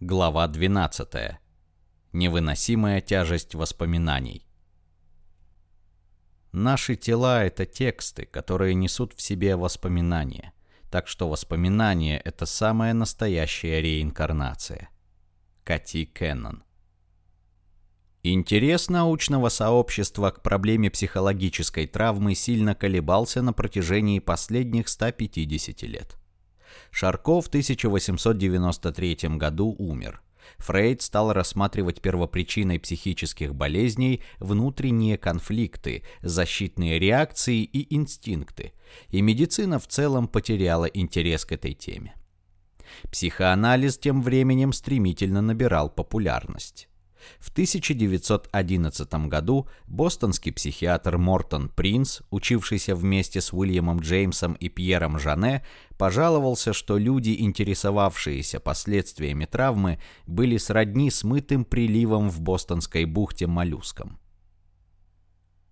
Глава 12. Невыносимая тяжесть воспоминаний. Наши тела — это тексты, которые несут в себе воспоминания. Так что воспоминания — это самая настоящая реинкарнация. Кати Кеннон. Интерес научного сообщества к проблеме психологической травмы сильно колебался на протяжении последних 150 лет. Шарко в 1893 году умер. Фрейд стал рассматривать первопричиной психических болезней внутренние конфликты, защитные реакции и инстинкты, и медицина в целом потеряла интерес к этой теме. Психоанализ тем временем стремительно набирал популярность. В 1911 году бостонский психиатр Мортон Принц, учившийся вместе с Уильямом Джеймсом и Пьером Жане, пожаловался, что люди, интересовавшиеся последствиями травмы, были сродни смытым приливом в бостонской бухте моллюскам.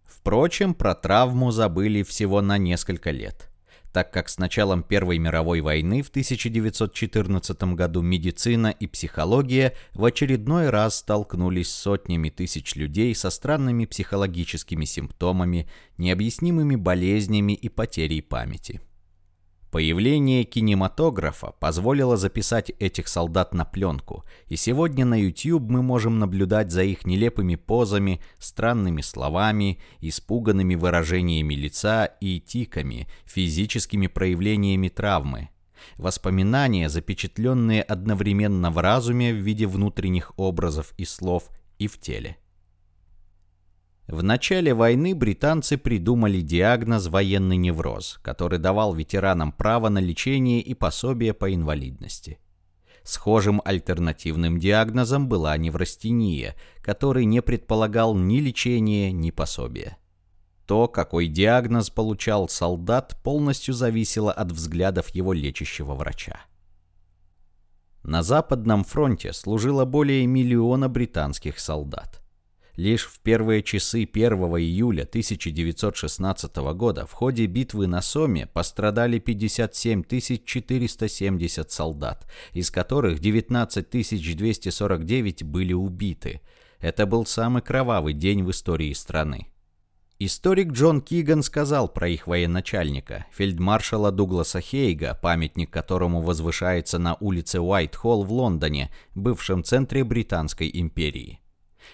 Впрочем, про травму забыли всего на несколько лет – так как с началом Первой мировой войны в 1914 году медицина и психология в очередной раз столкнулись с сотнями тысяч людей со странными психологическими симптомами, необъяснимыми болезнями и потерей памяти. Появление кинематографа позволило записать этих солдат на пленку, и сегодня на YouTube мы можем наблюдать за их нелепыми позами, странными словами, испуганными выражениями лица и тиками, физическими проявлениями травмы. Воспоминания, запечатленные одновременно в разуме в виде внутренних образов и слов и в теле. В начале войны британцы придумали диагноз «военный невроз», который давал ветеранам право на лечение и пособие по инвалидности. Схожим альтернативным диагнозом была неврастения, который не предполагал ни лечения, ни пособия. То, какой диагноз получал солдат, полностью зависело от взглядов его лечащего врача. На Западном фронте служило более миллиона британских солдат. Лишь в первые часы 1 июля 1916 года в ходе битвы на Соме пострадали 57 470 солдат, из которых 19 249 были убиты. Это был самый кровавый день в истории страны. Историк Джон Киган сказал про их военачальника, фельдмаршала Дугласа Хейга, памятник которому возвышается на улице Уайт-Холл в Лондоне, бывшем центре Британской империи.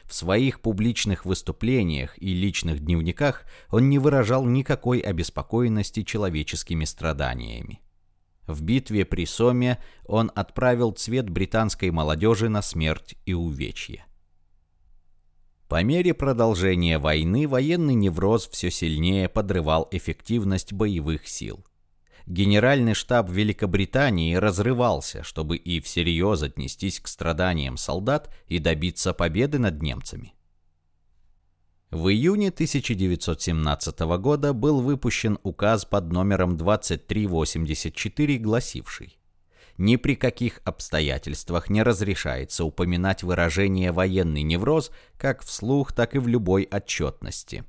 В своих публичных выступлениях и личных дневниках он не выражал никакой обеспокоенности человеческими страданиями. В битве при Соме он отправил цвет британской молодежи на смерть и увечье. По мере продолжения войны военный невроз все сильнее подрывал эффективность боевых сил. Генеральный штаб Великобритании разрывался, чтобы и всерьез отнестись к страданиям солдат и добиться победы над немцами. В июне 1917 года был выпущен указ под номером 2384, гласивший ни при каких обстоятельствах не разрешается упоминать выражение «военный невроз» как вслух, так и в любой отчетности.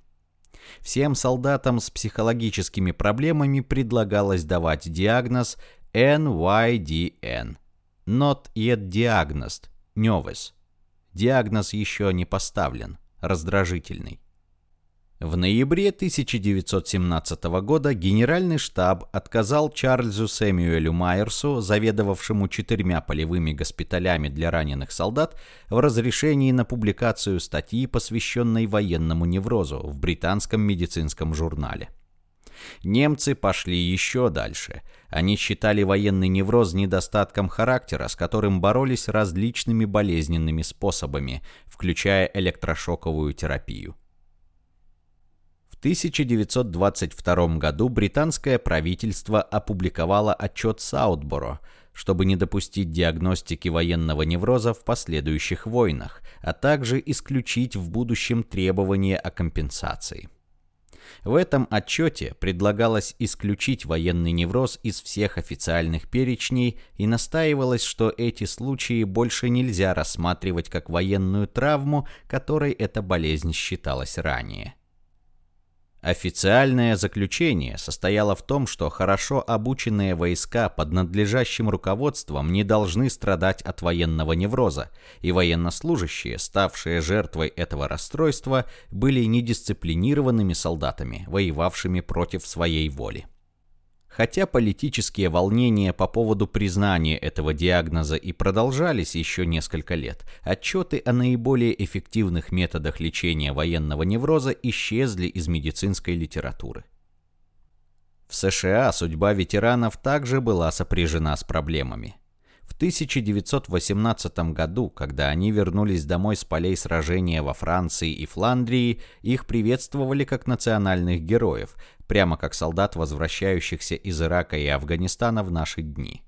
Всем солдатам с психологическими проблемами предлагалось давать диагноз NYDN. Not yet diagnosed. Невес. Диагноз еще не поставлен. Раздражительный. В ноябре 1917 года Генеральный штаб отказал Чарльзу Сэмюэлю Майерсу, заведовавшему четырьмя полевыми госпиталями для раненых солдат, в разрешении на публикацию статьи, посвященной военному неврозу в британском медицинском журнале. Немцы пошли еще дальше. Они считали военный невроз недостатком характера, с которым боролись различными болезненными способами, включая электрошоковую терапию. 1922 году британское правительство опубликовало отчет Саутборо, чтобы не допустить диагностики военного невроза в последующих войнах, а также исключить в будущем требования о компенсации. В этом отчете предлагалось исключить военный невроз из всех официальных перечней и настаивалось, что эти случаи больше нельзя рассматривать как военную травму, которой эта болезнь считалась ранее. Официальное заключение состояло в том, что хорошо обученные войска под надлежащим руководством не должны страдать от военного невроза, и военнослужащие, ставшие жертвой этого расстройства, были недисциплинированными солдатами, воевавшими против своей воли. Хотя политические волнения по поводу признания этого диагноза и продолжались еще несколько лет, отчеты о наиболее эффективных методах лечения военного невроза исчезли из медицинской литературы. В США судьба ветеранов также была сопряжена с проблемами. В 1918 году, когда они вернулись домой с полей сражения во Франции и Фландрии, их приветствовали как национальных героев, прямо как солдат, возвращающихся из Ирака и Афганистана в наши дни.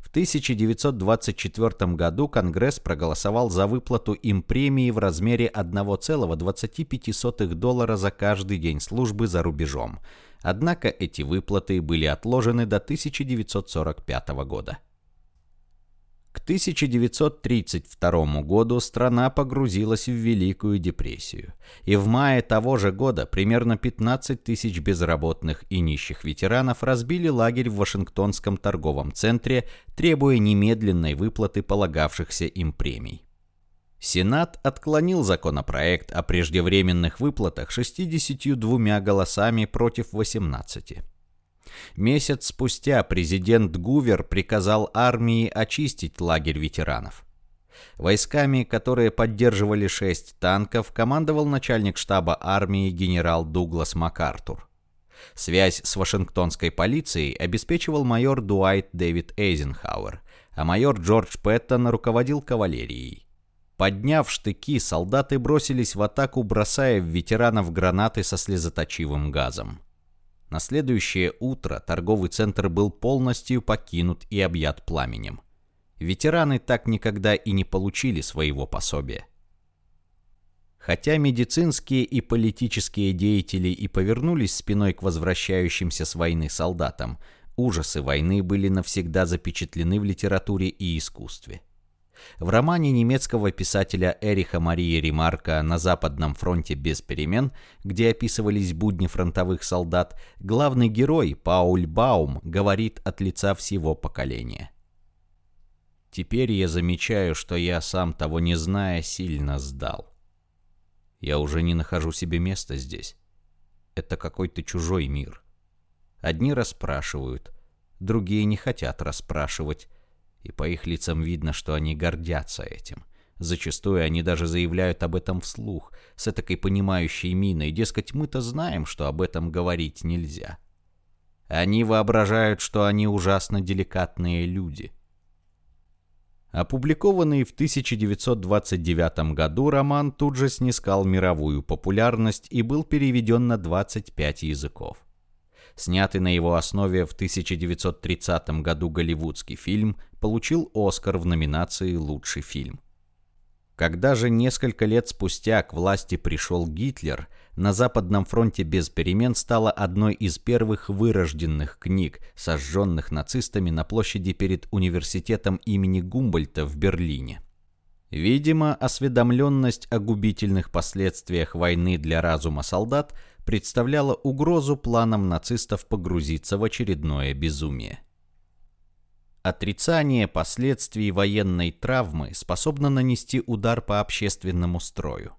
В 1924 году Конгресс проголосовал за выплату им премии в размере 1,25 доллара за каждый день службы за рубежом. Однако эти выплаты были отложены до 1945 года. К 1932 году страна погрузилась в Великую депрессию, и в мае того же года примерно 15 тысяч безработных и нищих ветеранов разбили лагерь в Вашингтонском торговом центре, требуя немедленной выплаты полагавшихся им премий. Сенат отклонил законопроект о преждевременных выплатах 62 голосами против 18. Месяц спустя президент Гувер приказал армии очистить лагерь ветеранов. Войсками, которые поддерживали шесть танков, командовал начальник штаба армии генерал Дуглас МакАртур. Связь с Вашингтонской полицией обеспечивал майор Дуайт Дэвид Эйзенхауэр, а майор Джордж Пэттон руководил кавалерией. Подняв штыки, солдаты бросились в атаку, бросая в ветеранов гранаты со слезоточивым газом. На следующее утро торговый центр был полностью покинут и объят пламенем. Ветераны так никогда и не получили своего пособия. Хотя медицинские и политические деятели и повернулись спиной к возвращающимся с войны солдатам, ужасы войны были навсегда запечатлены в литературе и искусстве. В романе немецкого писателя Эриха Марии Ремарка «На Западном фронте без перемен», где описывались будни фронтовых солдат, главный герой Пауль Баум говорит от лица всего поколения. «Теперь я замечаю, что я, сам того не зная, сильно сдал. Я уже не нахожу себе места здесь. Это какой-то чужой мир. Одни расспрашивают, другие не хотят расспрашивать, и по их лицам видно, что они гордятся этим. Зачастую они даже заявляют об этом вслух, с этакой понимающей миной, дескать, мы-то знаем, что об этом говорить нельзя. Они воображают, что они ужасно деликатные люди. Опубликованный в 1929 году роман тут же снискал мировую популярность и был переведен на 25 языков. Снятый на его основе в 1930 году голливудский фильм получил «Оскар» в номинации «Лучший фильм». Когда же несколько лет спустя к власти пришел Гитлер, на Западном фронте без перемен стала одной из первых вырожденных книг, сожженных нацистами на площади перед университетом имени Гумбольта в Берлине. Видимо, осведомленность о губительных последствиях войны для разума солдат представляла угрозу планам нацистов погрузиться в очередное безумие. Отрицание последствий военной травмы способно нанести удар по общественному строю.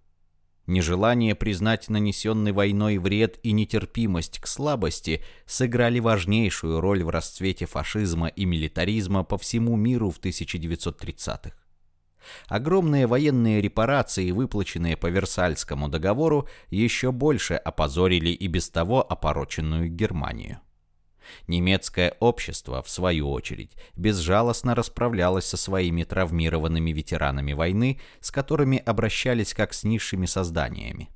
Нежелание признать нанесенный войной вред и нетерпимость к слабости сыграли важнейшую роль в расцвете фашизма и милитаризма по всему миру в 1930-х. Огромные военные репарации, выплаченные по Версальскому договору, еще больше опозорили и без того опороченную Германию. Немецкое общество, в свою очередь, безжалостно расправлялось со своими травмированными ветеранами войны, с которыми обращались как с низшими созданиями.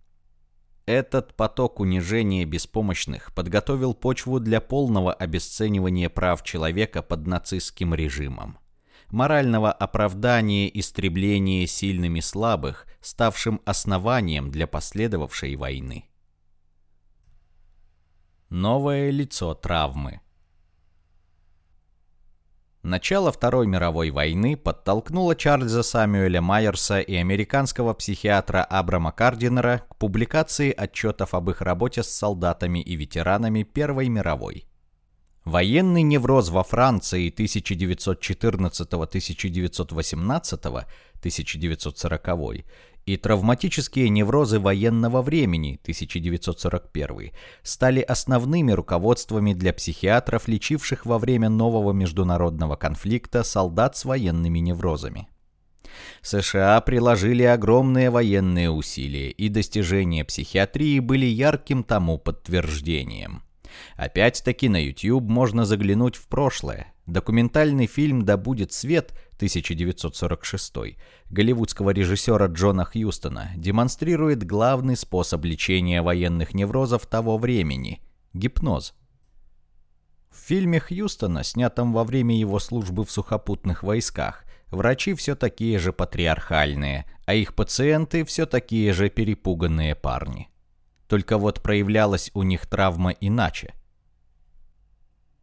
Этот поток унижения беспомощных подготовил почву для полного обесценивания прав человека под нацистским режимом морального оправдания истребления сильными слабых, ставшим основанием для последовавшей войны. Новое лицо травмы Начало Второй мировой войны подтолкнуло Чарльза Самюэля Майерса и американского психиатра Абрама Кардинера к публикации отчетов об их работе с солдатами и ветеранами Первой мировой. Военный невроз во Франции 1914-1918, 1940 и травматические неврозы военного времени 1941 стали основными руководствами для психиатров, лечивших во время нового международного конфликта солдат с военными неврозами. США приложили огромные военные усилия, и достижения психиатрии были ярким тому подтверждением – Опять-таки на YouTube можно заглянуть в прошлое. Документальный фильм «Да будет свет» 1946 голливудского режиссера Джона Хьюстона демонстрирует главный способ лечения военных неврозов того времени – гипноз. В фильме Хьюстона, снятом во время его службы в сухопутных войсках, врачи все такие же патриархальные, а их пациенты все такие же перепуганные парни. Только вот проявлялась у них травма иначе.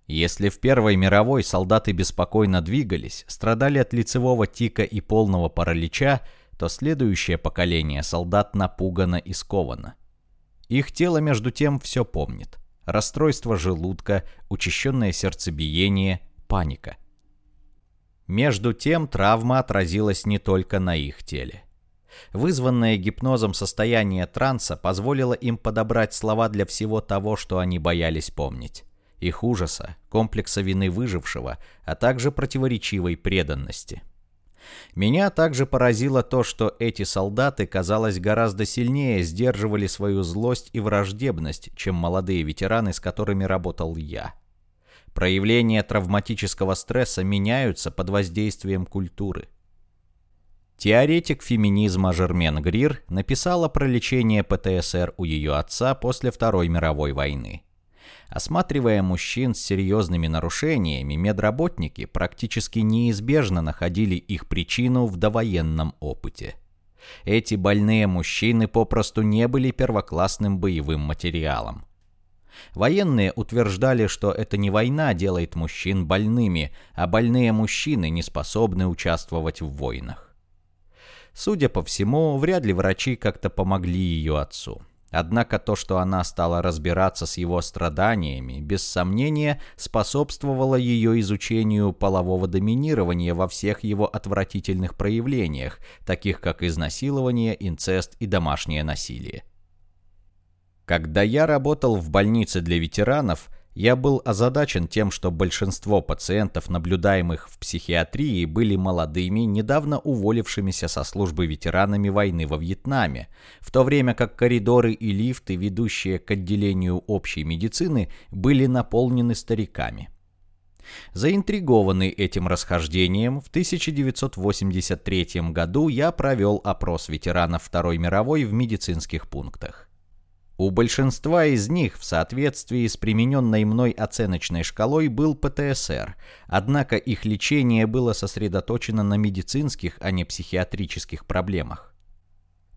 Если в Первой мировой солдаты беспокойно двигались, страдали от лицевого тика и полного паралича, то следующее поколение солдат напугано и сковано. Их тело между тем все помнит. Расстройство желудка, учащенное сердцебиение, паника. Между тем травма отразилась не только на их теле. Вызванное гипнозом состояние транса позволило им подобрать слова для всего того, что они боялись помнить. Их ужаса, комплекса вины выжившего, а также противоречивой преданности. Меня также поразило то, что эти солдаты, казалось, гораздо сильнее сдерживали свою злость и враждебность, чем молодые ветераны, с которыми работал я. Проявления травматического стресса меняются под воздействием культуры. Теоретик феминизма Жермен Грир написала про лечение ПТСР у ее отца после Второй мировой войны. Осматривая мужчин с серьезными нарушениями, медработники практически неизбежно находили их причину в довоенном опыте. Эти больные мужчины попросту не были первоклассным боевым материалом. Военные утверждали, что это не война делает мужчин больными, а больные мужчины не способны участвовать в войнах. Судя по всему, вряд ли врачи как-то помогли ее отцу. Однако то, что она стала разбираться с его страданиями, без сомнения способствовало ее изучению полового доминирования во всех его отвратительных проявлениях, таких как изнасилование, инцест и домашнее насилие. Когда я работал в больнице для ветеранов, я был озадачен тем, что большинство пациентов, наблюдаемых в психиатрии, были молодыми, недавно уволившимися со службы ветеранами войны во Вьетнаме, в то время как коридоры и лифты, ведущие к отделению общей медицины, были наполнены стариками. Заинтригованный этим расхождением, в 1983 году я провел опрос ветеранов Второй мировой в медицинских пунктах. У большинства из них в соответствии с примененной мной оценочной шкалой был ПТСР, однако их лечение было сосредоточено на медицинских, а не психиатрических проблемах.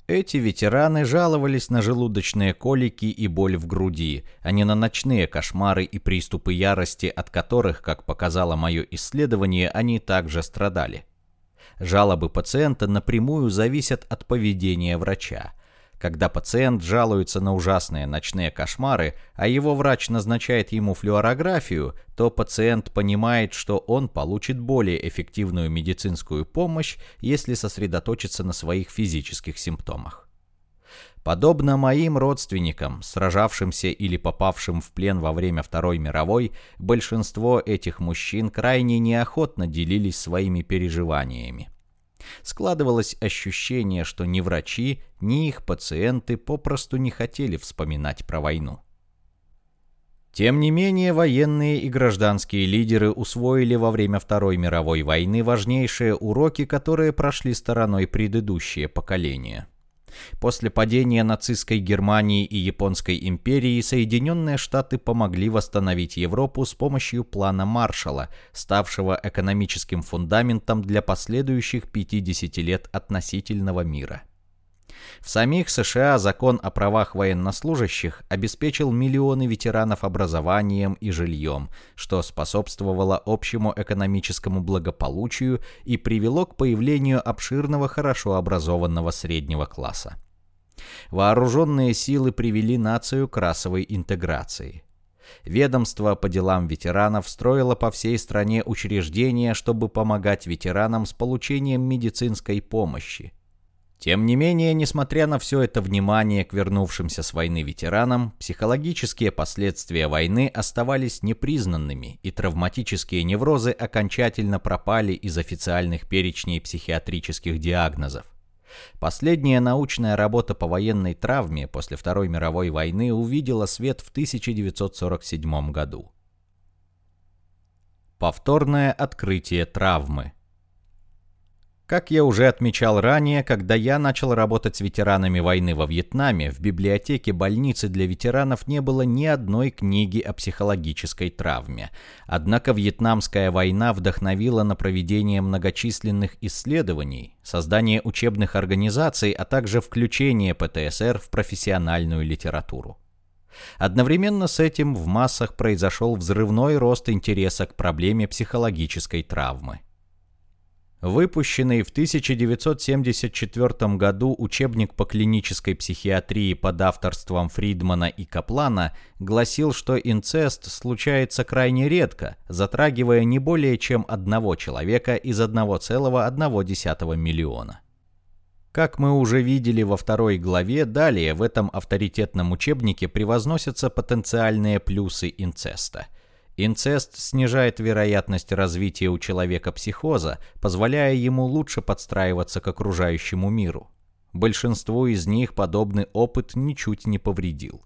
Эти ветераны жаловались на желудочные колики и боль в груди, а не на ночные кошмары и приступы ярости, от которых, как показало мое исследование, они также страдали. Жалобы пациента напрямую зависят от поведения врача. Когда пациент жалуется на ужасные ночные кошмары, а его врач назначает ему флюорографию, то пациент понимает, что он получит более эффективную медицинскую помощь, если сосредоточится на своих физических симптомах. Подобно моим родственникам, сражавшимся или попавшим в плен во время Второй мировой, большинство этих мужчин крайне неохотно делились своими переживаниями. Складывалось ощущение, что ни врачи, ни их пациенты попросту не хотели вспоминать про войну. Тем не менее, военные и гражданские лидеры усвоили во время Второй мировой войны важнейшие уроки, которые прошли стороной предыдущие поколения. После падения нацистской Германии и Японской империи Соединенные Штаты помогли восстановить Европу с помощью плана Маршалла, ставшего экономическим фундаментом для последующих 50 лет относительного мира. В самих США закон о правах военнослужащих обеспечил миллионы ветеранов образованием и жильем, что способствовало общему экономическому благополучию и привело к появлению обширного хорошо образованного среднего класса. Вооруженные силы привели нацию к расовой интеграции. Ведомство по делам ветеранов строило по всей стране учреждения, чтобы помогать ветеранам с получением медицинской помощи. Тем не менее, несмотря на все это внимание к вернувшимся с войны ветеранам, психологические последствия войны оставались непризнанными, и травматические неврозы окончательно пропали из официальных перечней психиатрических диагнозов. Последняя научная работа по военной травме после Второй мировой войны увидела свет в 1947 году. Повторное открытие травмы – как я уже отмечал ранее, когда я начал работать с ветеранами войны во Вьетнаме, в библиотеке больницы для ветеранов не было ни одной книги о психологической травме. Однако Вьетнамская война вдохновила на проведение многочисленных исследований, создание учебных организаций, а также включение ПТСР в профессиональную литературу. Одновременно с этим в массах произошел взрывной рост интереса к проблеме психологической травмы. Выпущенный в 1974 году учебник по клинической психиатрии под авторством Фридмана и Каплана гласил, что инцест случается крайне редко, затрагивая не более чем одного человека из 1,1 миллиона. Как мы уже видели во второй главе, далее в этом авторитетном учебнике превозносятся потенциальные плюсы инцеста – Инцест снижает вероятность развития у человека психоза, позволяя ему лучше подстраиваться к окружающему миру. Большинству из них подобный опыт ничуть не повредил.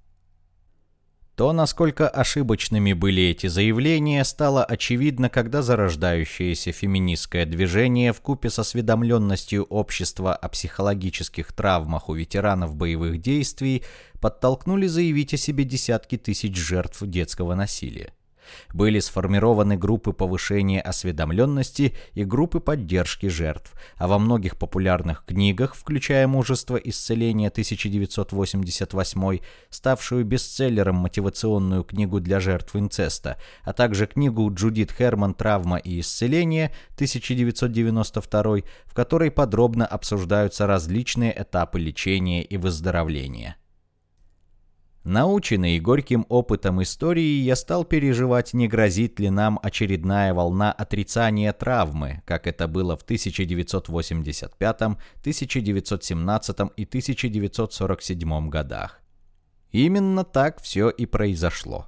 То, насколько ошибочными были эти заявления, стало очевидно, когда зарождающееся феминистское движение в купе с осведомленностью общества о психологических травмах у ветеранов боевых действий подтолкнули заявить о себе десятки тысяч жертв детского насилия. Были сформированы группы повышения осведомленности и группы поддержки жертв, а во многих популярных книгах, включая «Мужество исцеления» 1988, ставшую бестселлером мотивационную книгу для жертв инцеста, а также книгу Джудит Херман «Травма и исцеление» 1992, в которой подробно обсуждаются различные этапы лечения и выздоровления. Наученный горьким опытом истории, я стал переживать, не грозит ли нам очередная волна отрицания травмы, как это было в 1985, 1917 и 1947 годах. Именно так все и произошло.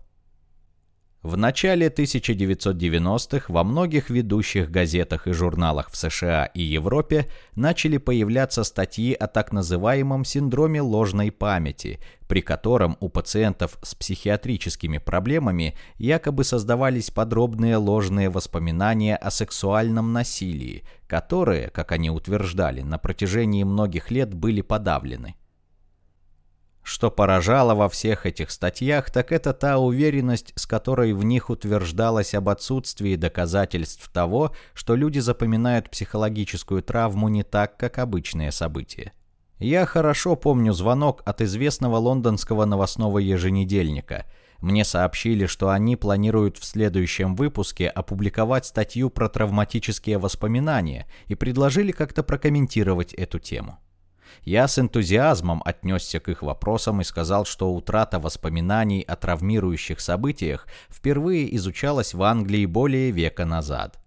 В начале 1990-х во многих ведущих газетах и журналах в США и Европе начали появляться статьи о так называемом синдроме ложной памяти, при котором у пациентов с психиатрическими проблемами якобы создавались подробные ложные воспоминания о сексуальном насилии, которые, как они утверждали, на протяжении многих лет были подавлены. Что поражало во всех этих статьях, так это та уверенность, с которой в них утверждалось об отсутствии доказательств того, что люди запоминают психологическую травму не так, как обычные события. Я хорошо помню звонок от известного лондонского новостного еженедельника. Мне сообщили, что они планируют в следующем выпуске опубликовать статью про травматические воспоминания и предложили как-то прокомментировать эту тему. Я с энтузиазмом отнесся к их вопросам и сказал, что утрата воспоминаний о травмирующих событиях впервые изучалась в Англии более века назад.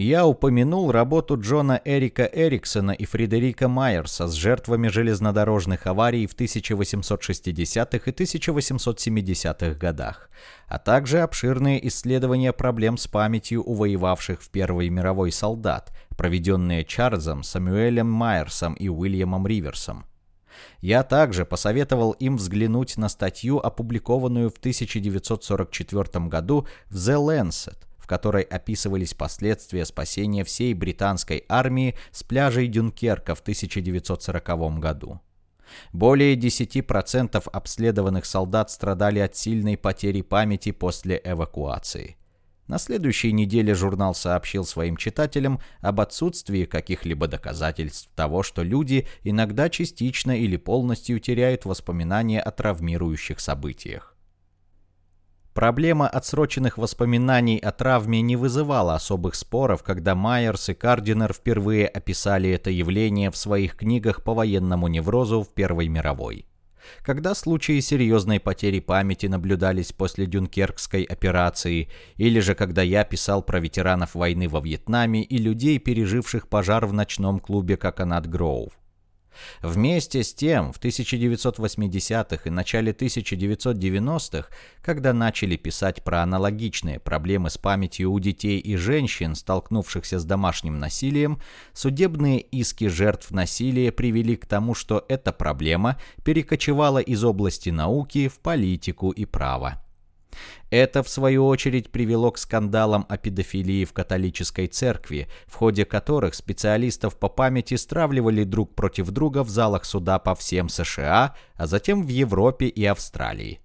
Я упомянул работу Джона Эрика Эриксона и Фредерика Майерса с жертвами железнодорожных аварий в 1860-х и 1870-х годах, а также обширные исследования проблем с памятью у воевавших в Первой мировой солдат, проведенные Чарльзом, Самуэлем Майерсом и Уильямом Риверсом. Я также посоветовал им взглянуть на статью, опубликованную в 1944 году в The Lancet, которой описывались последствия спасения всей британской армии с пляжей Дюнкерка в 1940 году. Более 10% обследованных солдат страдали от сильной потери памяти после эвакуации. На следующей неделе журнал сообщил своим читателям об отсутствии каких-либо доказательств того, что люди иногда частично или полностью теряют воспоминания о травмирующих событиях. Проблема отсроченных воспоминаний о травме не вызывала особых споров, когда Майерс и Кардинер впервые описали это явление в своих книгах по военному неврозу в Первой мировой когда случаи серьезной потери памяти наблюдались после Дюнкеркской операции, или же когда я писал про ветеранов войны во Вьетнаме и людей, переживших пожар в ночном клубе Коконат Гроув. Вместе с тем, в 1980-х и начале 1990-х, когда начали писать про аналогичные проблемы с памятью у детей и женщин, столкнувшихся с домашним насилием, судебные иски жертв насилия привели к тому, что эта проблема перекочевала из области науки в политику и право. Это, в свою очередь, привело к скандалам о педофилии в католической церкви, в ходе которых специалистов по памяти стравливали друг против друга в залах суда по всем США, а затем в Европе и Австралии.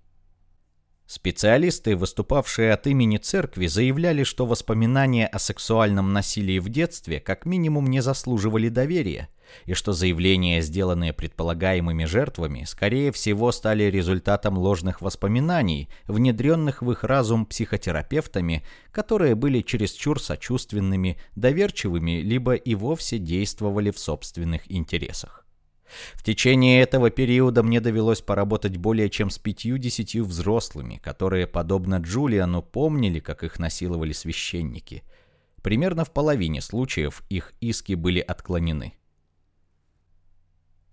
Специалисты, выступавшие от имени церкви, заявляли, что воспоминания о сексуальном насилии в детстве как минимум не заслуживали доверия, и что заявления, сделанные предполагаемыми жертвами, скорее всего стали результатом ложных воспоминаний, внедренных в их разум психотерапевтами, которые были чересчур сочувственными, доверчивыми, либо и вовсе действовали в собственных интересах. В течение этого периода мне довелось поработать более чем с пятью-десятью взрослыми, которые, подобно Джулиану, помнили, как их насиловали священники. Примерно в половине случаев их иски были отклонены.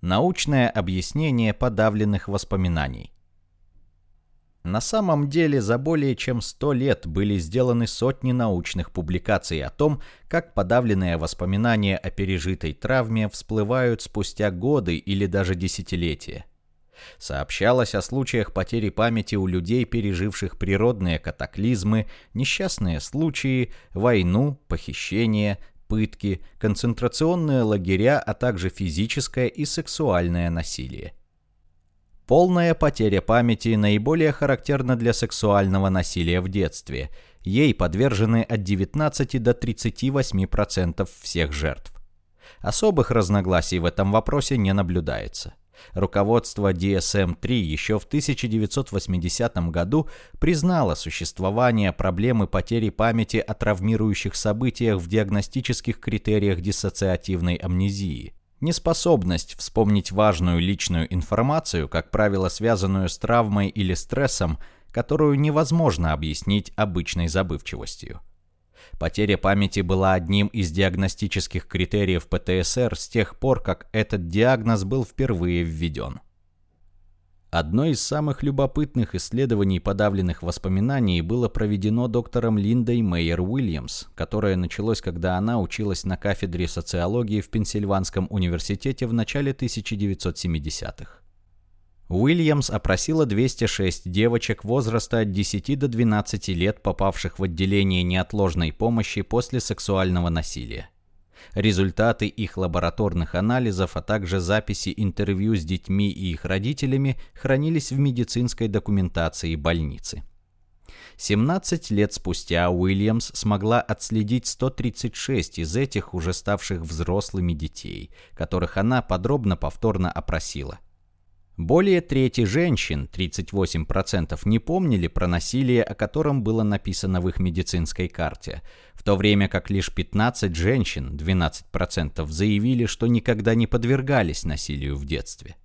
Научное объяснение подавленных воспоминаний. На самом деле за более чем 100 лет были сделаны сотни научных публикаций о том, как подавленные воспоминания о пережитой травме всплывают спустя годы или даже десятилетия. Сообщалось о случаях потери памяти у людей, переживших природные катаклизмы, несчастные случаи, войну, похищение, пытки, концентрационные лагеря, а также физическое и сексуальное насилие. Полная потеря памяти наиболее характерна для сексуального насилия в детстве. Ей подвержены от 19 до 38% всех жертв. Особых разногласий в этом вопросе не наблюдается. Руководство DSM-3 еще в 1980 году признало существование проблемы потери памяти о травмирующих событиях в диагностических критериях диссоциативной амнезии. Неспособность вспомнить важную личную информацию, как правило, связанную с травмой или стрессом, которую невозможно объяснить обычной забывчивостью. Потеря памяти была одним из диагностических критериев ПТСР с тех пор, как этот диагноз был впервые введен. Одно из самых любопытных исследований подавленных воспоминаний было проведено доктором Линдой Мейер Уильямс, которое началось, когда она училась на кафедре социологии в Пенсильванском университете в начале 1970-х. Уильямс опросила 206 девочек возраста от 10 до 12 лет, попавших в отделение неотложной помощи после сексуального насилия. Результаты их лабораторных анализов, а также записи интервью с детьми и их родителями хранились в медицинской документации больницы. 17 лет спустя Уильямс смогла отследить 136 из этих уже ставших взрослыми детей, которых она подробно повторно опросила – более трети женщин, 38%, не помнили про насилие, о котором было написано в их медицинской карте, в то время как лишь 15 женщин, 12%, заявили, что никогда не подвергались насилию в детстве.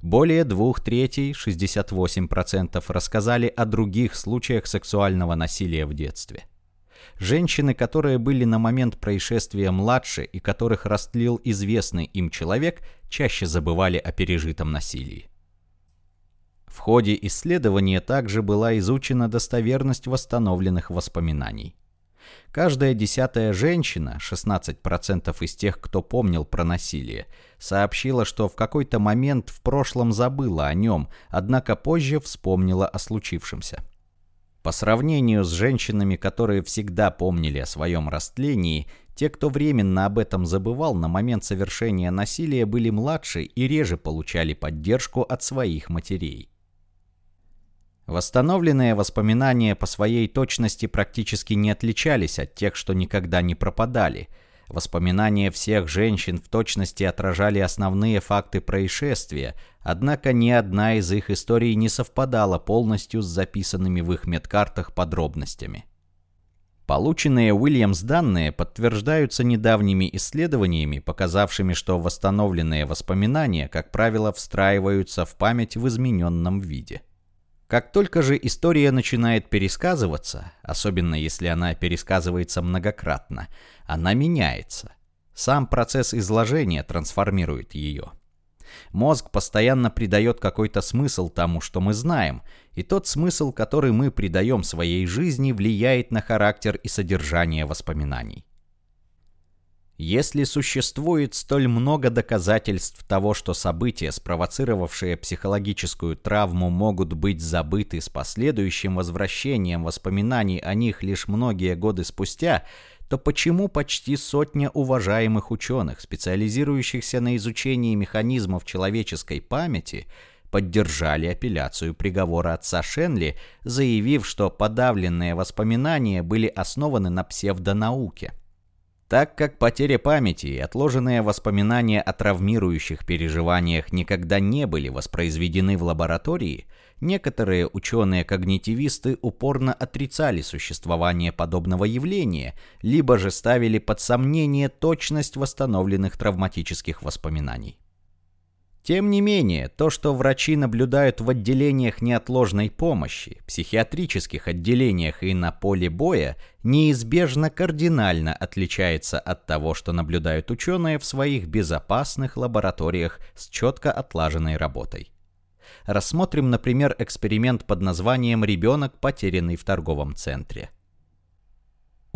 Более двух третей, 68%, рассказали о других случаях сексуального насилия в детстве. Женщины, которые были на момент происшествия младше и которых растлил известный им человек, чаще забывали о пережитом насилии. В ходе исследования также была изучена достоверность восстановленных воспоминаний. Каждая десятая женщина, 16% из тех, кто помнил про насилие, сообщила, что в какой-то момент в прошлом забыла о нем, однако позже вспомнила о случившемся. По сравнению с женщинами, которые всегда помнили о своем растлении, те, кто временно об этом забывал на момент совершения насилия, были младше и реже получали поддержку от своих матерей. Восстановленные воспоминания по своей точности практически не отличались от тех, что никогда не пропадали. Воспоминания всех женщин в точности отражали основные факты происшествия, однако ни одна из их историй не совпадала полностью с записанными в их медкартах подробностями. Полученные Уильямс данные подтверждаются недавними исследованиями, показавшими, что восстановленные воспоминания, как правило, встраиваются в память в измененном виде. Как только же история начинает пересказываться, особенно если она пересказывается многократно, она меняется. Сам процесс изложения трансформирует ее. Мозг постоянно придает какой-то смысл тому, что мы знаем, и тот смысл, который мы придаем своей жизни, влияет на характер и содержание воспоминаний. Если существует столь много доказательств того, что события, спровоцировавшие психологическую травму, могут быть забыты с последующим возвращением воспоминаний о них лишь многие годы спустя, то почему почти сотня уважаемых ученых, специализирующихся на изучении механизмов человеческой памяти, поддержали апелляцию приговора отца Шенли, заявив, что подавленные воспоминания были основаны на псевдонауке? Так как потеря памяти и отложенные воспоминания о травмирующих переживаниях никогда не были воспроизведены в лаборатории, некоторые ученые-когнитивисты упорно отрицали существование подобного явления, либо же ставили под сомнение точность восстановленных травматических воспоминаний. Тем не менее, то, что врачи наблюдают в отделениях неотложной помощи, психиатрических отделениях и на поле боя, неизбежно кардинально отличается от того, что наблюдают ученые в своих безопасных лабораториях с четко отлаженной работой. Рассмотрим, например, эксперимент под названием «Ребенок, потерянный в торговом центре».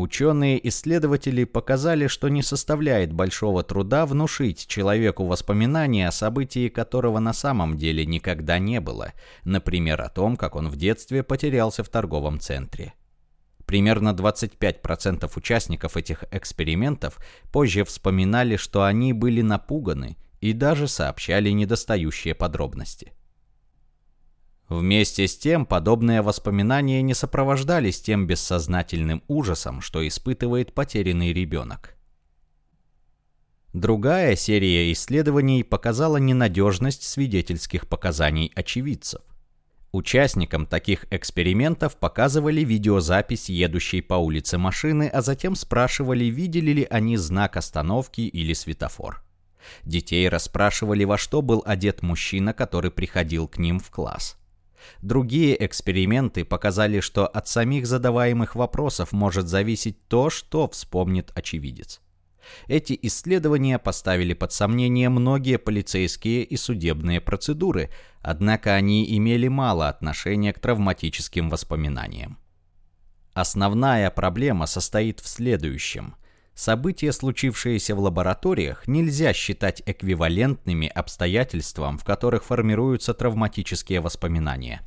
Ученые-исследователи показали, что не составляет большого труда внушить человеку воспоминания о событии, которого на самом деле никогда не было, например, о том, как он в детстве потерялся в торговом центре. Примерно 25% участников этих экспериментов позже вспоминали, что они были напуганы и даже сообщали недостающие подробности. Вместе с тем, подобные воспоминания не сопровождались тем бессознательным ужасом, что испытывает потерянный ребенок. Другая серия исследований показала ненадежность свидетельских показаний очевидцев. Участникам таких экспериментов показывали видеозапись едущей по улице машины, а затем спрашивали, видели ли они знак остановки или светофор. Детей расспрашивали, во что был одет мужчина, который приходил к ним в класс. Другие эксперименты показали, что от самих задаваемых вопросов может зависеть то, что вспомнит очевидец. Эти исследования поставили под сомнение многие полицейские и судебные процедуры, однако они имели мало отношения к травматическим воспоминаниям. Основная проблема состоит в следующем. События, случившиеся в лабораториях, нельзя считать эквивалентными обстоятельствам, в которых формируются травматические воспоминания.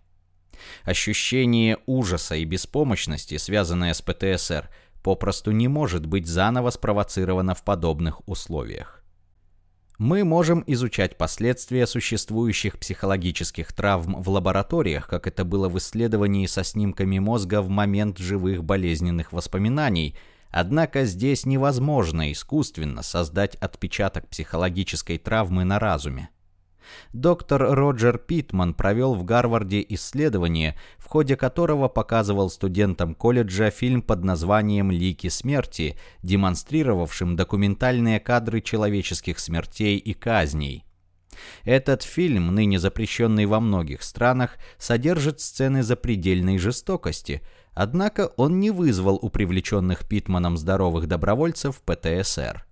Ощущение ужаса и беспомощности, связанное с ПТСР, попросту не может быть заново спровоцировано в подобных условиях. Мы можем изучать последствия существующих психологических травм в лабораториях, как это было в исследовании со снимками мозга в момент живых болезненных воспоминаний – Однако здесь невозможно искусственно создать отпечаток психологической травмы на разуме. Доктор Роджер Питман провел в Гарварде исследование, в ходе которого показывал студентам колледжа фильм под названием «Лики смерти», демонстрировавшим документальные кадры человеческих смертей и казней. Этот фильм, ныне запрещенный во многих странах, содержит сцены запредельной жестокости – Однако он не вызвал у привлеченных Питманом здоровых добровольцев ПТСР.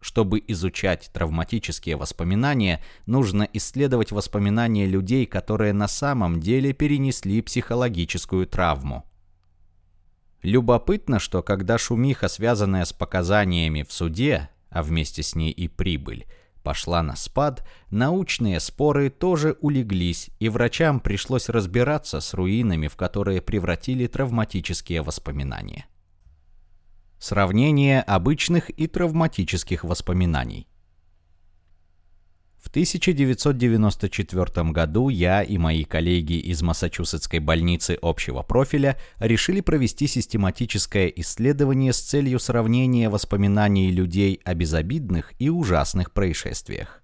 Чтобы изучать травматические воспоминания, нужно исследовать воспоминания людей, которые на самом деле перенесли психологическую травму. Любопытно, что когда шумиха, связанная с показаниями в суде, а вместе с ней и прибыль, пошла на спад, научные споры тоже улеглись, и врачам пришлось разбираться с руинами, в которые превратили травматические воспоминания. Сравнение обычных и травматических воспоминаний. В 1994 году я и мои коллеги из Массачусетской больницы общего профиля решили провести систематическое исследование с целью сравнения воспоминаний людей о безобидных и ужасных происшествиях.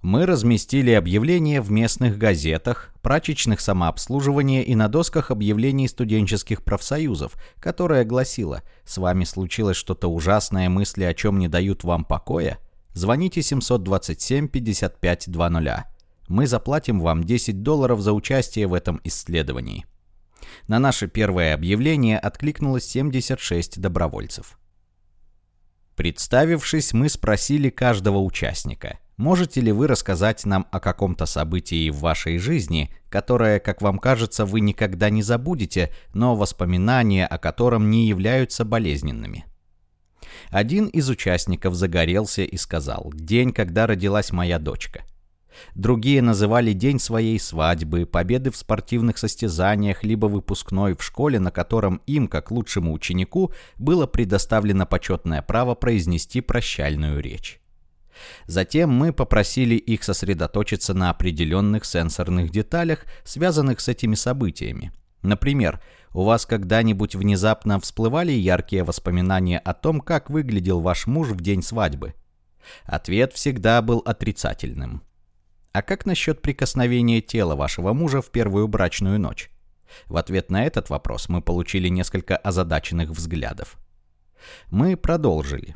Мы разместили объявления в местных газетах, прачечных самообслуживания и на досках объявлений студенческих профсоюзов, которая гласила «С вами случилось что-то ужасное, мысли о чем не дают вам покоя? Звоните 727-5520. Мы заплатим вам 10 долларов за участие в этом исследовании». На наше первое объявление откликнулось 76 добровольцев. Представившись, мы спросили каждого участника – Можете ли вы рассказать нам о каком-то событии в вашей жизни, которое, как вам кажется, вы никогда не забудете, но воспоминания о котором не являются болезненными? Один из участников загорелся и сказал «День, когда родилась моя дочка». Другие называли день своей свадьбы, победы в спортивных состязаниях, либо выпускной в школе, на котором им, как лучшему ученику, было предоставлено почетное право произнести прощальную речь. Затем мы попросили их сосредоточиться на определенных сенсорных деталях, связанных с этими событиями. Например, у вас когда-нибудь внезапно всплывали яркие воспоминания о том, как выглядел ваш муж в день свадьбы? Ответ всегда был отрицательным. А как насчет прикосновения тела вашего мужа в первую брачную ночь? В ответ на этот вопрос мы получили несколько озадаченных взглядов. Мы продолжили.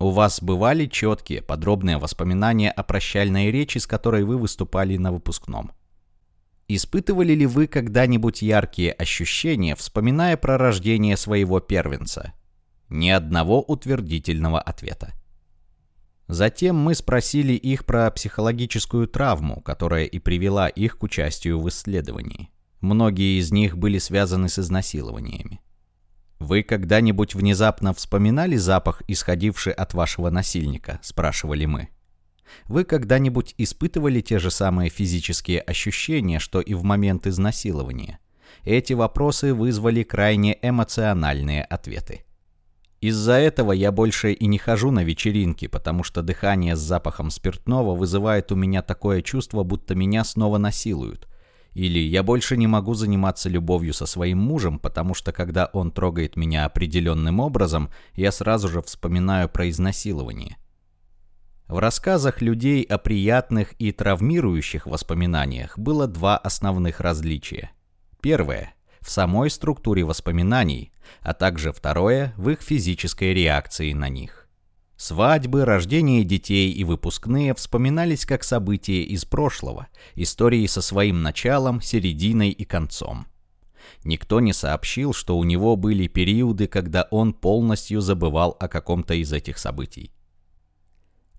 У вас бывали четкие, подробные воспоминания о прощальной речи, с которой вы выступали на выпускном? Испытывали ли вы когда-нибудь яркие ощущения, вспоминая про рождение своего первенца? Ни одного утвердительного ответа. Затем мы спросили их про психологическую травму, которая и привела их к участию в исследовании. Многие из них были связаны с изнасилованиями. «Вы когда-нибудь внезапно вспоминали запах, исходивший от вашего насильника?» – спрашивали мы. «Вы когда-нибудь испытывали те же самые физические ощущения, что и в момент изнасилования?» Эти вопросы вызвали крайне эмоциональные ответы. Из-за этого я больше и не хожу на вечеринки, потому что дыхание с запахом спиртного вызывает у меня такое чувство, будто меня снова насилуют. Или я больше не могу заниматься любовью со своим мужем, потому что когда он трогает меня определенным образом, я сразу же вспоминаю про изнасилование. В рассказах людей о приятных и травмирующих воспоминаниях было два основных различия. Первое – в самой структуре воспоминаний, а также второе – в их физической реакции на них. Свадьбы, рождение детей и выпускные вспоминались как события из прошлого, истории со своим началом, серединой и концом. Никто не сообщил, что у него были периоды, когда он полностью забывал о каком-то из этих событий.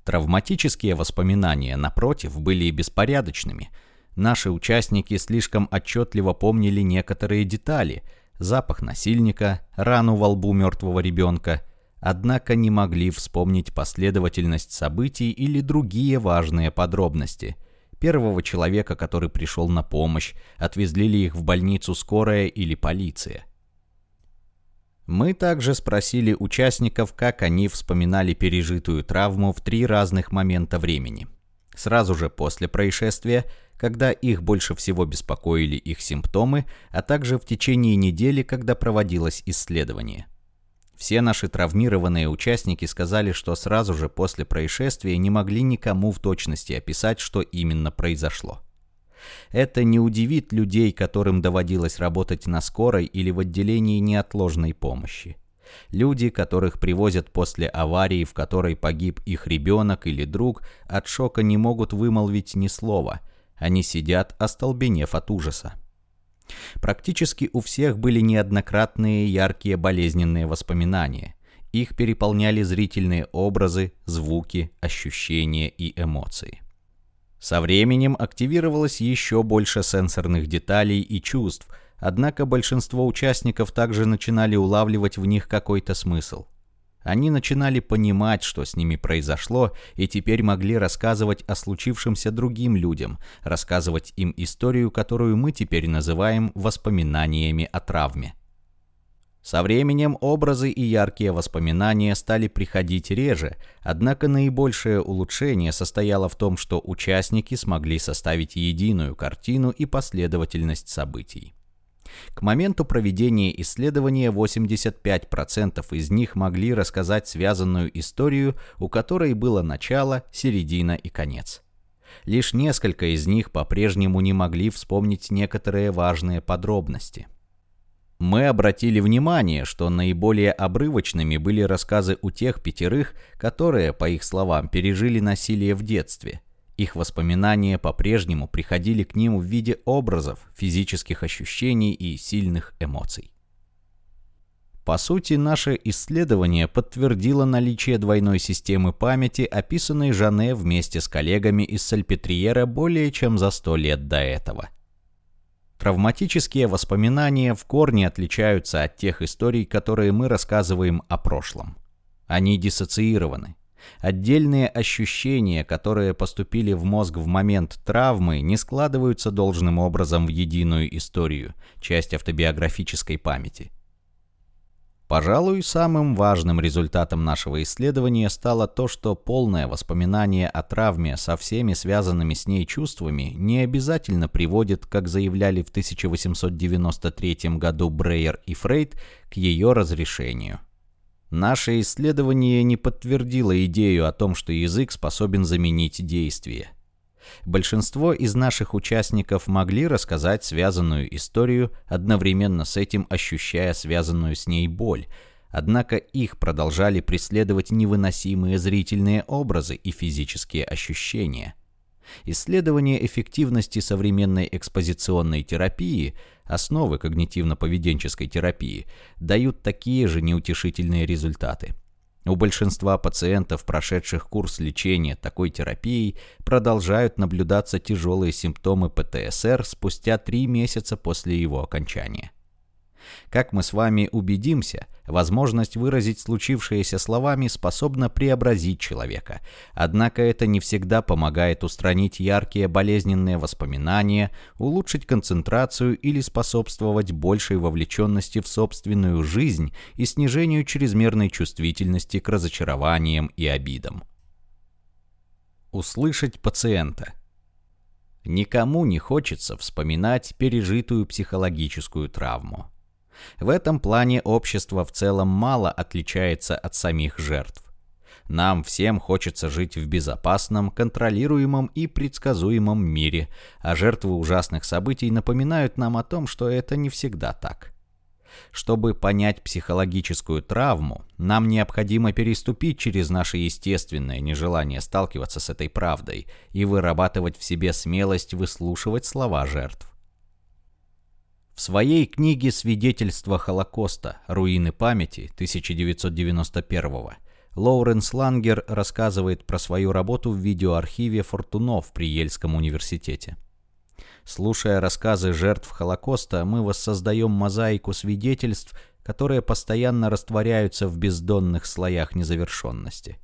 Травматические воспоминания, напротив, были беспорядочными. Наши участники слишком отчетливо помнили некоторые детали – запах насильника, рану во лбу мертвого ребенка – однако не могли вспомнить последовательность событий или другие важные подробности. Первого человека, который пришел на помощь, отвезли ли их в больницу скорая или полиция. Мы также спросили участников, как они вспоминали пережитую травму в три разных момента времени. Сразу же после происшествия, когда их больше всего беспокоили их симптомы, а также в течение недели, когда проводилось исследование. Все наши травмированные участники сказали, что сразу же после происшествия не могли никому в точности описать, что именно произошло. Это не удивит людей, которым доводилось работать на скорой или в отделении неотложной помощи. Люди, которых привозят после аварии, в которой погиб их ребенок или друг, от шока не могут вымолвить ни слова. Они сидят, остолбенев от ужаса. Практически у всех были неоднократные яркие болезненные воспоминания. Их переполняли зрительные образы, звуки, ощущения и эмоции. Со временем активировалось еще больше сенсорных деталей и чувств, однако большинство участников также начинали улавливать в них какой-то смысл. Они начинали понимать, что с ними произошло, и теперь могли рассказывать о случившемся другим людям, рассказывать им историю, которую мы теперь называем воспоминаниями о травме. Со временем образы и яркие воспоминания стали приходить реже, однако наибольшее улучшение состояло в том, что участники смогли составить единую картину и последовательность событий. К моменту проведения исследования 85% из них могли рассказать связанную историю, у которой было начало, середина и конец. Лишь несколько из них по-прежнему не могли вспомнить некоторые важные подробности. Мы обратили внимание, что наиболее обрывочными были рассказы у тех пятерых, которые, по их словам, пережили насилие в детстве. Их воспоминания по-прежнему приходили к ним в виде образов, физических ощущений и сильных эмоций. По сути, наше исследование подтвердило наличие двойной системы памяти, описанной Жане вместе с коллегами из Сальпетриера более чем за сто лет до этого – Травматические воспоминания в корне отличаются от тех историй, которые мы рассказываем о прошлом. Они диссоциированы. Отдельные ощущения, которые поступили в мозг в момент травмы, не складываются должным образом в единую историю, часть автобиографической памяти. Пожалуй, самым важным результатом нашего исследования стало то, что полное воспоминание о травме со всеми связанными с ней чувствами не обязательно приводит, как заявляли в 1893 году Брейер и Фрейд, к ее разрешению. Наше исследование не подтвердило идею о том, что язык способен заменить действие. Большинство из наших участников могли рассказать связанную историю, одновременно с этим ощущая связанную с ней боль, однако их продолжали преследовать невыносимые зрительные образы и физические ощущения. Исследование эффективности современной экспозиционной терапии, основы когнитивно-поведенческой терапии, дают такие же неутешительные результаты – у большинства пациентов, прошедших курс лечения такой терапией, продолжают наблюдаться тяжелые симптомы ПТСР спустя три месяца после его окончания. Как мы с вами убедимся, возможность выразить случившееся словами способна преобразить человека, однако это не всегда помогает устранить яркие болезненные воспоминания, улучшить концентрацию или способствовать большей вовлеченности в собственную жизнь и снижению чрезмерной чувствительности к разочарованиям и обидам. Услышать пациента – Никому не хочется вспоминать пережитую психологическую травму. В этом плане общество в целом мало отличается от самих жертв. Нам всем хочется жить в безопасном, контролируемом и предсказуемом мире, а жертвы ужасных событий напоминают нам о том, что это не всегда так. Чтобы понять психологическую травму, нам необходимо переступить через наше естественное нежелание сталкиваться с этой правдой и вырабатывать в себе смелость выслушивать слова жертв. В своей книге «Свидетельство Холокоста. Руины памяти» 1991 Лоуренс Лангер рассказывает про свою работу в видеоархиве Фортунов при Ельском университете. Слушая рассказы жертв Холокоста, мы воссоздаем мозаику свидетельств, которые постоянно растворяются в бездонных слоях незавершенности.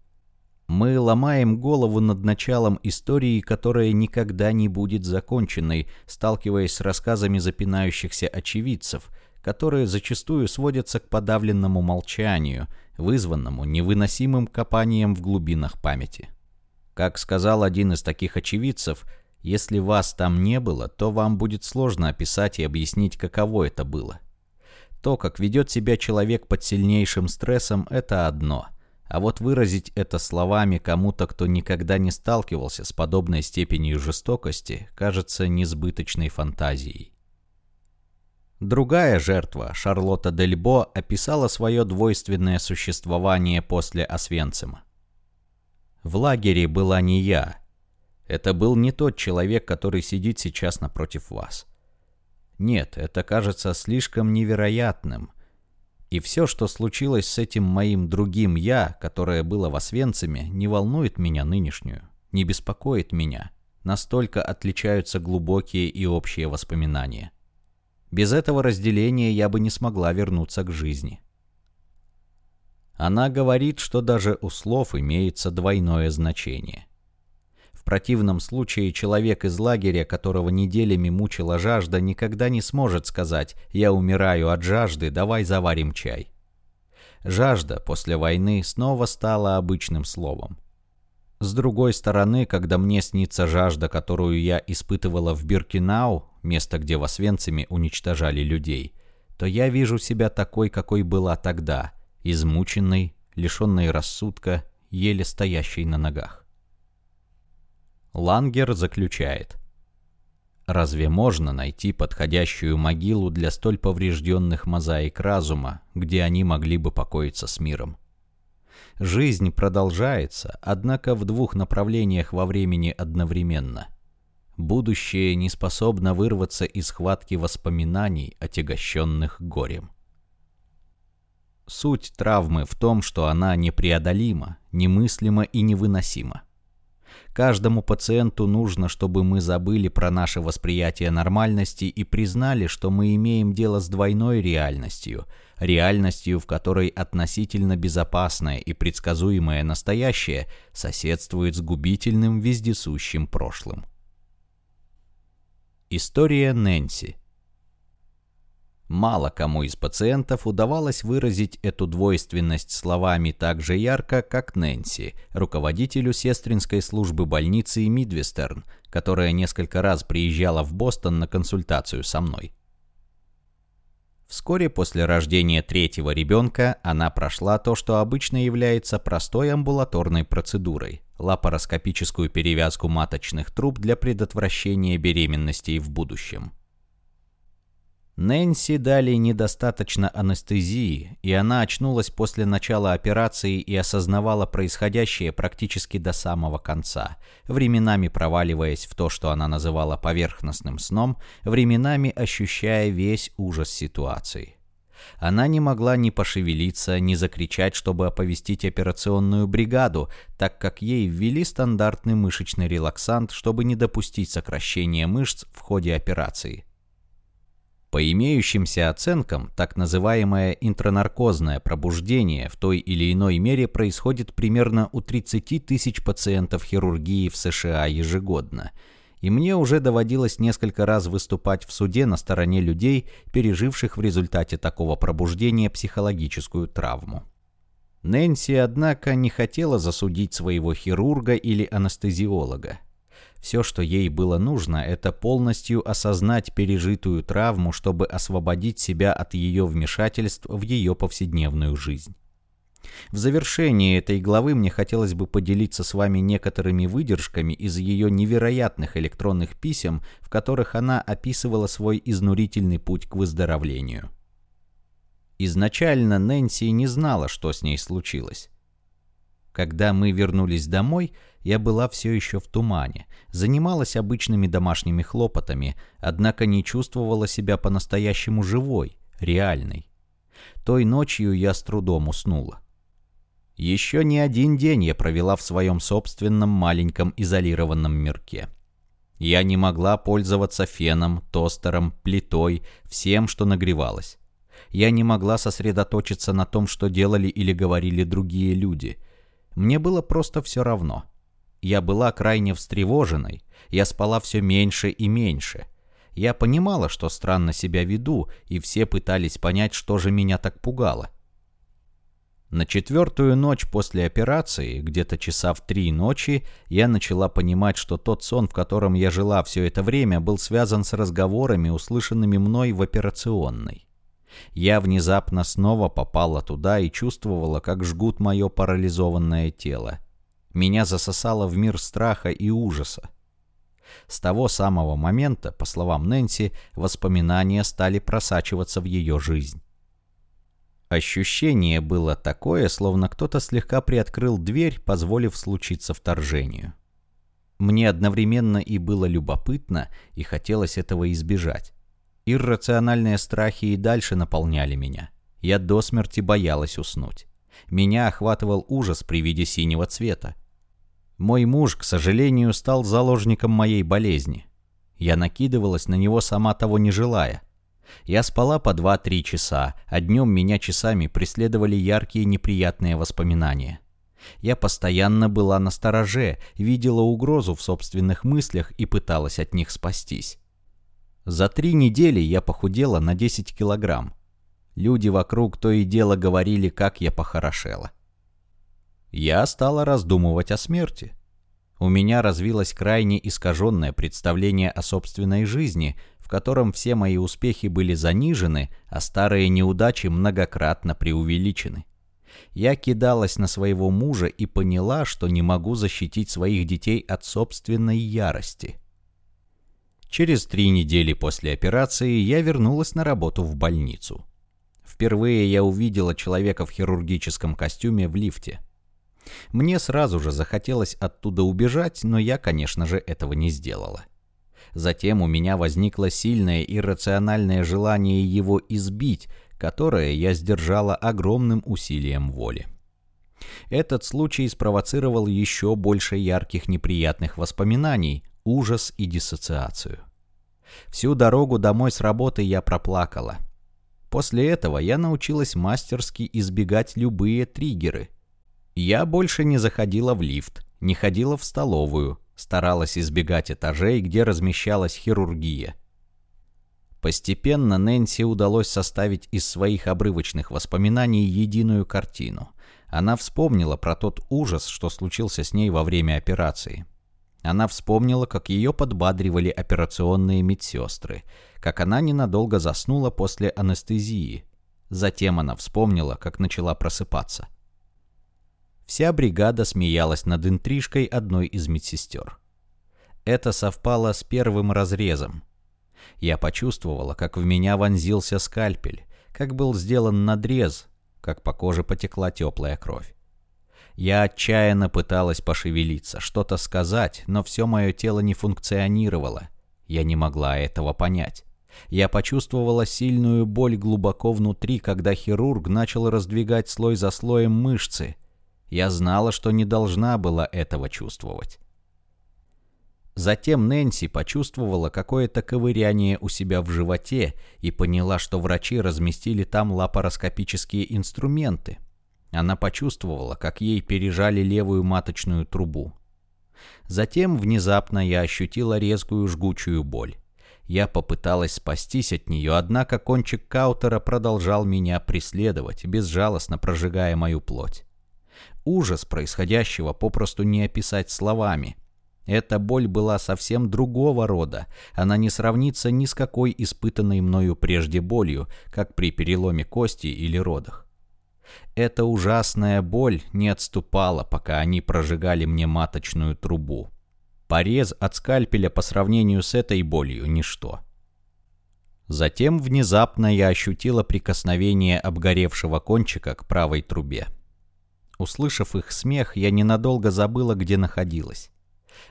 Мы ломаем голову над началом истории, которая никогда не будет законченной, сталкиваясь с рассказами запинающихся очевидцев, которые зачастую сводятся к подавленному молчанию, вызванному невыносимым копанием в глубинах памяти. Как сказал один из таких очевидцев, если вас там не было, то вам будет сложно описать и объяснить, каково это было. То, как ведет себя человек под сильнейшим стрессом, это одно – а вот выразить это словами кому-то, кто никогда не сталкивался с подобной степенью жестокости, кажется несбыточной фантазией. Другая жертва, Шарлотта Дельбо, описала свое двойственное существование после Освенцима. В лагере была не я. Это был не тот человек, который сидит сейчас напротив вас. Нет, это кажется слишком невероятным – и все, что случилось с этим моим другим «я», которое было в Освенциме, не волнует меня нынешнюю, не беспокоит меня. Настолько отличаются глубокие и общие воспоминания. Без этого разделения я бы не смогла вернуться к жизни. Она говорит, что даже у слов имеется двойное значение. В противном случае человек из лагеря, которого неделями мучила жажда, никогда не сможет сказать «я умираю от жажды, давай заварим чай». Жажда после войны снова стала обычным словом. С другой стороны, когда мне снится жажда, которую я испытывала в Биркинау, место, где в Освенциме уничтожали людей, то я вижу себя такой, какой была тогда, измученной, лишенной рассудка, еле стоящей на ногах. Лангер заключает. Разве можно найти подходящую могилу для столь поврежденных мозаик разума, где они могли бы покоиться с миром? Жизнь продолжается, однако в двух направлениях во времени одновременно. Будущее не способно вырваться из схватки воспоминаний, отягощенных горем. Суть травмы в том, что она непреодолима, немыслима и невыносима. Каждому пациенту нужно, чтобы мы забыли про наше восприятие нормальности и признали, что мы имеем дело с двойной реальностью, реальностью, в которой относительно безопасное и предсказуемое настоящее соседствует с губительным вездесущим прошлым. История Нэнси Мало кому из пациентов удавалось выразить эту двойственность словами так же ярко, как Нэнси, руководителю сестринской службы больницы Мидвестерн, которая несколько раз приезжала в Бостон на консультацию со мной. Вскоре после рождения третьего ребенка она прошла то, что обычно является простой амбулаторной процедурой – лапароскопическую перевязку маточных труб для предотвращения беременностей в будущем. Нэнси дали недостаточно анестезии, и она очнулась после начала операции и осознавала происходящее практически до самого конца, временами проваливаясь в то, что она называла поверхностным сном, временами ощущая весь ужас ситуации. Она не могла ни пошевелиться, ни закричать, чтобы оповестить операционную бригаду, так как ей ввели стандартный мышечный релаксант, чтобы не допустить сокращения мышц в ходе операции. По имеющимся оценкам, так называемое интранаркозное пробуждение в той или иной мере происходит примерно у 30 тысяч пациентов хирургии в США ежегодно. И мне уже доводилось несколько раз выступать в суде на стороне людей, переживших в результате такого пробуждения психологическую травму. Нэнси, однако, не хотела засудить своего хирурга или анестезиолога. Все, что ей было нужно, это полностью осознать пережитую травму, чтобы освободить себя от ее вмешательств в ее повседневную жизнь. В завершении этой главы мне хотелось бы поделиться с вами некоторыми выдержками из ее невероятных электронных писем, в которых она описывала свой изнурительный путь к выздоровлению. Изначально Нэнси не знала, что с ней случилось. Когда мы вернулись домой, я была все еще в тумане, занималась обычными домашними хлопотами, однако не чувствовала себя по-настоящему живой, реальной. Той ночью я с трудом уснула. Еще не один день я провела в своем собственном маленьком изолированном мирке. Я не могла пользоваться феном, тостером, плитой, всем, что нагревалось. Я не могла сосредоточиться на том, что делали или говорили другие люди. Мне было просто все равно. Я была крайне встревоженной, я спала все меньше и меньше. Я понимала, что странно себя веду, и все пытались понять, что же меня так пугало. На четвертую ночь после операции, где-то часа в три ночи, я начала понимать, что тот сон, в котором я жила все это время, был связан с разговорами, услышанными мной в операционной. Я внезапно снова попала туда и чувствовала, как жгут мое парализованное тело. Меня засосало в мир страха и ужаса. С того самого момента, по словам Нэнси, воспоминания стали просачиваться в ее жизнь. Ощущение было такое, словно кто-то слегка приоткрыл дверь, позволив случиться вторжению. Мне одновременно и было любопытно, и хотелось этого избежать. Иррациональные страхи и дальше наполняли меня. Я до смерти боялась уснуть. Меня охватывал ужас при виде синего цвета. Мой муж, к сожалению, стал заложником моей болезни. Я накидывалась на него сама того не желая. Я спала по 2-3 часа, а днем меня часами преследовали яркие неприятные воспоминания. Я постоянно была на стороже, видела угрозу в собственных мыслях и пыталась от них спастись. За три недели я похудела на 10 килограмм. Люди вокруг то и дело говорили, как я похорошела. Я стала раздумывать о смерти. У меня развилось крайне искаженное представление о собственной жизни, в котором все мои успехи были занижены, а старые неудачи многократно преувеличены. Я кидалась на своего мужа и поняла, что не могу защитить своих детей от собственной ярости. Через три недели после операции я вернулась на работу в больницу. Впервые я увидела человека в хирургическом костюме в лифте. Мне сразу же захотелось оттуда убежать, но я, конечно же, этого не сделала. Затем у меня возникло сильное иррациональное желание его избить, которое я сдержала огромным усилием воли. Этот случай спровоцировал еще больше ярких неприятных воспоминаний, ужас и диссоциацию. Всю дорогу домой с работы я проплакала. После этого я научилась мастерски избегать любые триггеры. Я больше не заходила в лифт, не ходила в столовую, старалась избегать этажей, где размещалась хирургия. Постепенно Нэнси удалось составить из своих обрывочных воспоминаний единую картину. Она вспомнила про тот ужас, что случился с ней во время операции. Она вспомнила, как ее подбадривали операционные медсестры, как она ненадолго заснула после анестезии. Затем она вспомнила, как начала просыпаться. Вся бригада смеялась над интрижкой одной из медсестер. Это совпало с первым разрезом, я почувствовала, как в меня вонзился скальпель, как был сделан надрез, как по коже потекла теплая кровь. Я отчаянно пыталась пошевелиться, что-то сказать, но все мое тело не функционировало. Я не могла этого понять. Я почувствовала сильную боль глубоко внутри, когда хирург начал раздвигать слой за слоем мышцы. Я знала, что не должна была этого чувствовать. Затем Нэнси почувствовала какое-то ковыряние у себя в животе и поняла, что врачи разместили там лапароскопические инструменты. Она почувствовала, как ей пережали левую маточную трубу. Затем внезапно я ощутила резкую жгучую боль. Я попыталась спастись от нее, однако кончик каутера продолжал меня преследовать, безжалостно прожигая мою плоть. Ужас происходящего попросту не описать словами – эта боль была совсем другого рода. Она не сравнится ни с какой испытанной мною прежде болью, как при переломе кости или родах. Эта ужасная боль не отступала, пока они прожигали мне маточную трубу. Порез от скальпеля по сравнению с этой болью – ничто. Затем внезапно я ощутила прикосновение обгоревшего кончика к правой трубе. Услышав их смех, я ненадолго забыла, где находилась.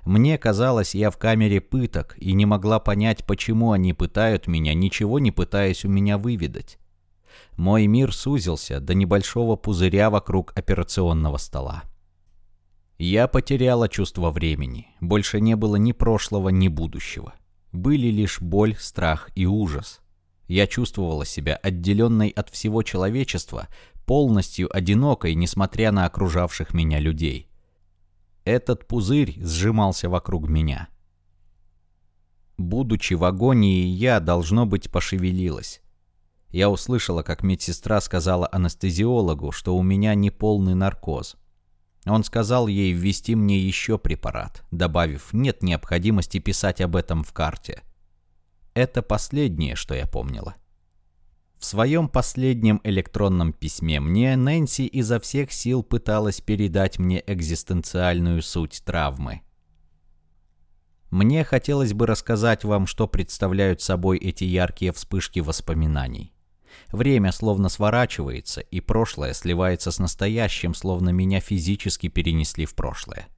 Мне казалось, я в камере пыток и не могла понять, почему они пытают меня, ничего не пытаясь у меня выведать. Мой мир сузился до небольшого пузыря вокруг операционного стола. Я потеряла чувство времени. Больше не было ни прошлого, ни будущего. Были лишь боль, страх и ужас. Я чувствовала себя отделенной от всего человечества, полностью одинокой, несмотря на окружавших меня людей. Этот пузырь сжимался вокруг меня. Будучи в агонии, я, должно быть, пошевелилась. Я услышала, как медсестра сказала анестезиологу, что у меня неполный наркоз. Он сказал ей ввести мне еще препарат, добавив, нет необходимости писать об этом в карте. Это последнее, что я помнила. В своем последнем электронном письме мне Нэнси изо всех сил пыталась передать мне экзистенциальную суть травмы. Мне хотелось бы рассказать вам, что представляют собой эти яркие вспышки воспоминаний. Время словно сворачивается, и прошлое сливается с настоящим, словно меня физически перенесли в прошлое.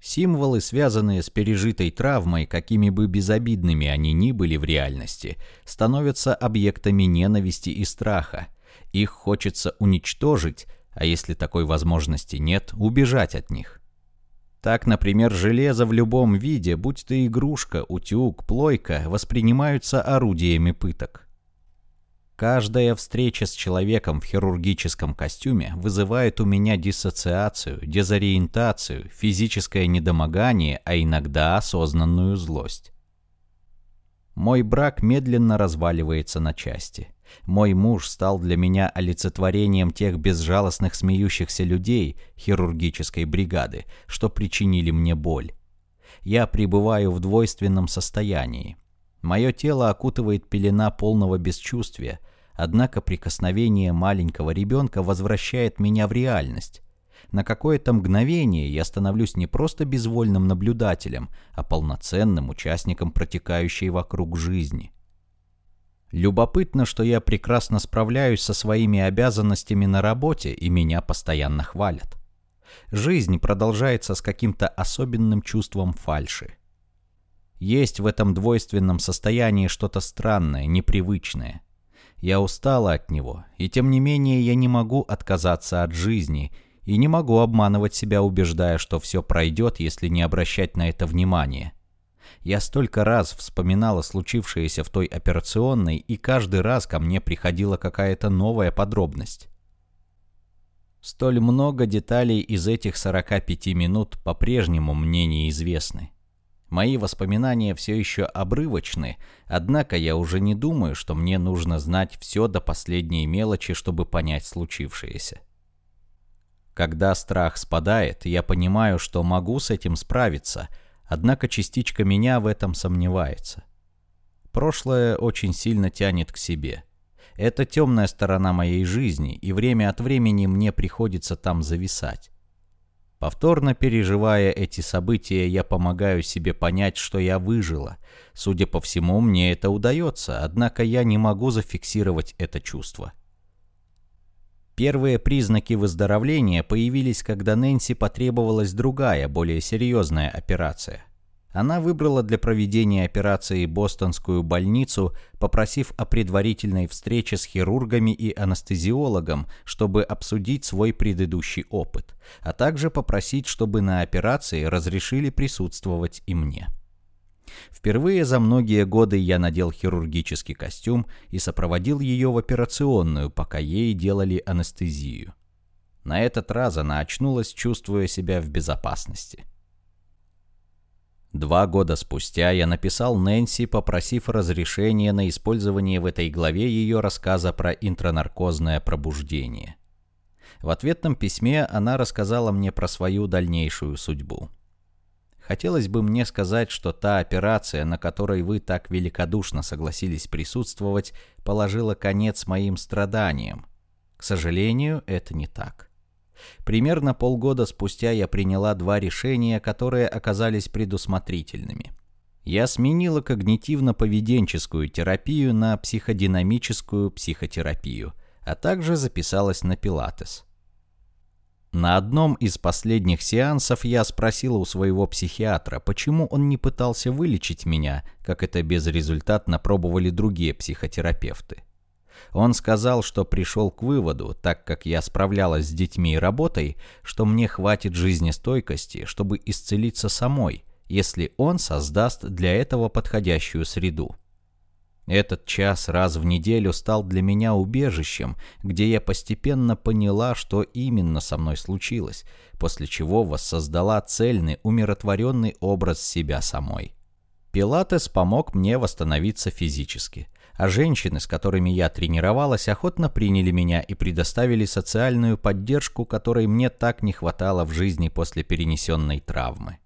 Символы, связанные с пережитой травмой, какими бы безобидными они ни были в реальности, становятся объектами ненависти и страха. Их хочется уничтожить, а если такой возможности нет, убежать от них. Так, например, железо в любом виде, будь то игрушка, утюг, плойка, воспринимаются орудиями пыток. Каждая встреча с человеком в хирургическом костюме вызывает у меня диссоциацию, дезориентацию, физическое недомогание, а иногда осознанную злость. Мой брак медленно разваливается на части. Мой муж стал для меня олицетворением тех безжалостных смеющихся людей хирургической бригады, что причинили мне боль. Я пребываю в двойственном состоянии. Мое тело окутывает пелена полного бесчувствия, однако прикосновение маленького ребенка возвращает меня в реальность. На какое-то мгновение я становлюсь не просто безвольным наблюдателем, а полноценным участником протекающей вокруг жизни. Любопытно, что я прекрасно справляюсь со своими обязанностями на работе, и меня постоянно хвалят. Жизнь продолжается с каким-то особенным чувством фальши. Есть в этом двойственном состоянии что-то странное, непривычное. Я устала от него, и тем не менее я не могу отказаться от жизни и не могу обманывать себя, убеждая, что все пройдет, если не обращать на это внимания. Я столько раз вспоминала случившееся в той операционной, и каждый раз ко мне приходила какая-то новая подробность. Столь много деталей из этих 45 минут по-прежнему мне неизвестны. Мои воспоминания все еще обрывочны, однако я уже не думаю, что мне нужно знать все до последней мелочи, чтобы понять случившееся. Когда страх спадает, я понимаю, что могу с этим справиться, однако частичка меня в этом сомневается. Прошлое очень сильно тянет к себе – это темная сторона моей жизни, и время от времени мне приходится там зависать. Повторно переживая эти события, я помогаю себе понять, что я выжила. Судя по всему, мне это удается, однако я не могу зафиксировать это чувство. Первые признаки выздоровления появились, когда Нэнси потребовалась другая, более серьезная операция. Она выбрала для проведения операции бостонскую больницу, попросив о предварительной встрече с хирургами и анестезиологом, чтобы обсудить свой предыдущий опыт, а также попросить, чтобы на операции разрешили присутствовать и мне. Впервые за многие годы я надел хирургический костюм и сопроводил ее в операционную, пока ей делали анестезию. На этот раз она очнулась, чувствуя себя в безопасности. Два года спустя я написал Нэнси, попросив разрешения на использование в этой главе ее рассказа про интранаркозное пробуждение. В ответном письме она рассказала мне про свою дальнейшую судьбу. Хотелось бы мне сказать, что та операция, на которой вы так великодушно согласились присутствовать, положила конец моим страданиям. К сожалению, это не так. Примерно полгода спустя я приняла два решения, которые оказались предусмотрительными. Я сменила когнитивно-поведенческую терапию на психодинамическую психотерапию, а также записалась на пилатес. На одном из последних сеансов я спросила у своего психиатра, почему он не пытался вылечить меня, как это безрезультатно пробовали другие психотерапевты. Он сказал, что пришел к выводу, так как я справлялась с детьми и работой, что мне хватит жизнестойкости, чтобы исцелиться самой, если он создаст для этого подходящую среду. Этот час раз в неделю стал для меня убежищем, где я постепенно поняла, что именно со мной случилось, после чего воссоздала цельный, умиротворенный образ себя самой. Пилатес помог мне восстановиться физически – а женщины, с которыми я тренировалась, охотно приняли меня и предоставили социальную поддержку, которой мне так не хватало в жизни после перенесенной травмы.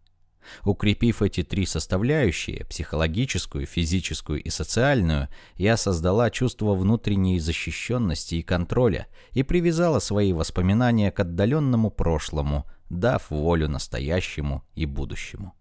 Укрепив эти три составляющие, психологическую, физическую и социальную, я создала чувство внутренней защищенности и контроля и привязала свои воспоминания к отдаленному прошлому, дав волю настоящему и будущему.